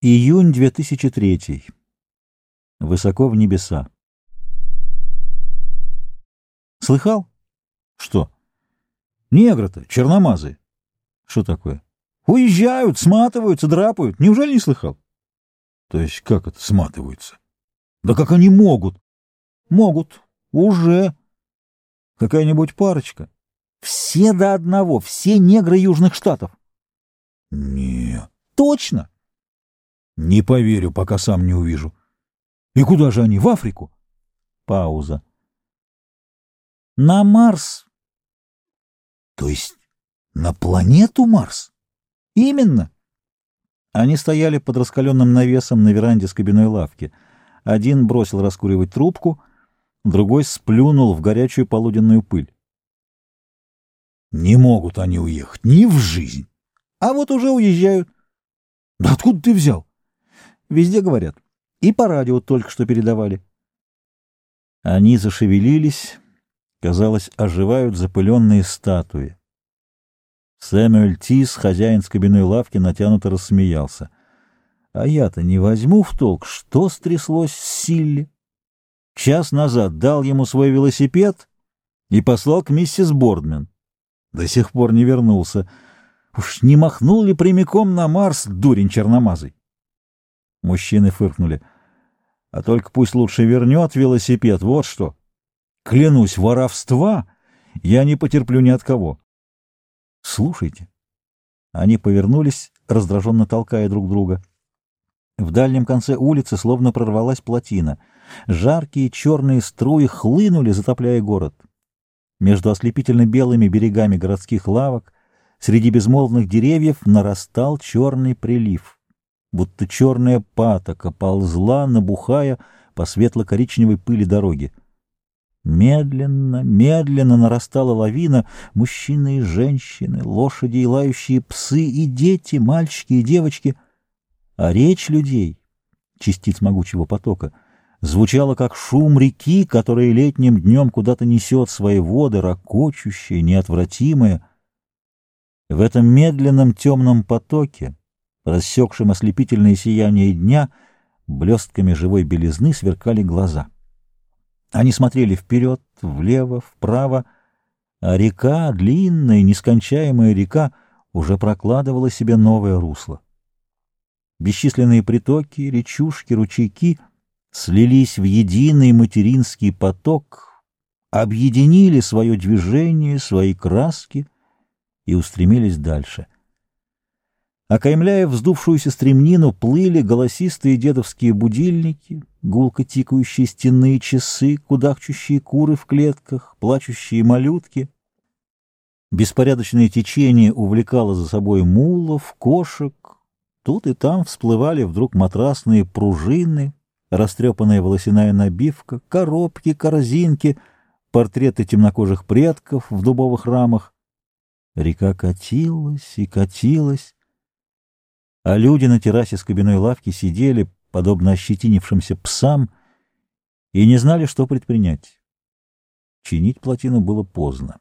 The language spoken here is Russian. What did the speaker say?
Июнь 2003. Высоко в небеса. Слыхал? Что? Негры-то, черномазы. Что такое? Уезжают, сматываются, драпают. Неужели не слыхал? То есть как это сматываются? Да как они могут? Могут. Уже. Какая-нибудь парочка. Все до одного, все негры Южных Штатов. Не, точно. Не поверю, пока сам не увижу. И куда же они? В Африку? Пауза. На Марс. То есть на планету Марс? Именно. Они стояли под раскаленным навесом на веранде с кабиной лавки. Один бросил раскуривать трубку, другой сплюнул в горячую полуденную пыль. Не могут они уехать ни в жизнь. А вот уже уезжают. Да откуда ты взял? Везде говорят. И по радио только что передавали. Они зашевелились, казалось, оживают запыленные статуи. Сэмюэль Тис, хозяин с кабиной лавки, натянуто рассмеялся. А я-то не возьму в толк, что стряслось с Силли. Час назад дал ему свой велосипед и послал к миссис Бордмен. До сих пор не вернулся. Уж не махнул ли прямиком на Марс дурень черномазый? Мужчины фыркнули. А только пусть лучше вернет велосипед, вот что. Клянусь, воровства я не потерплю ни от кого. Слушайте. Они повернулись, раздраженно толкая друг друга. В дальнем конце улицы словно прорвалась плотина. Жаркие черные струи хлынули, затопляя город. Между ослепительно белыми берегами городских лавок, среди безмолвных деревьев, нарастал черный прилив — будто черная патока ползла, набухая по светло-коричневой пыли дороги. Медленно, медленно нарастала лавина, мужчины и женщины, лошади и лающие псы, и дети, мальчики и девочки. А речь людей, частиц могучего потока, звучала как шум реки, которая летним днем куда-то несет свои воды, ракочущие, неотвратимые. В этом медленном темном потоке рассекшим ослепительное сияние дня, блестками живой белизны сверкали глаза. Они смотрели вперед, влево, вправо, а река, длинная, нескончаемая река, уже прокладывала себе новое русло. Бесчисленные притоки, речушки, ручейки слились в единый материнский поток, объединили свое движение, свои краски и устремились дальше — Окаймляя вздувшуюся стремнину, плыли голосистые дедовские будильники, гулко тикающие стенные часы, кудахчущие куры в клетках, плачущие малютки. Беспорядочное течение увлекало за собой мулов, кошек. Тут и там всплывали вдруг матрасные пружины, растрепанная волосяная набивка, коробки, корзинки, портреты темнокожих предков в дубовых рамах. Река катилась и катилась, а люди на террасе с кабиной лавки сидели, подобно ощетинившимся псам, и не знали, что предпринять. Чинить плотину было поздно.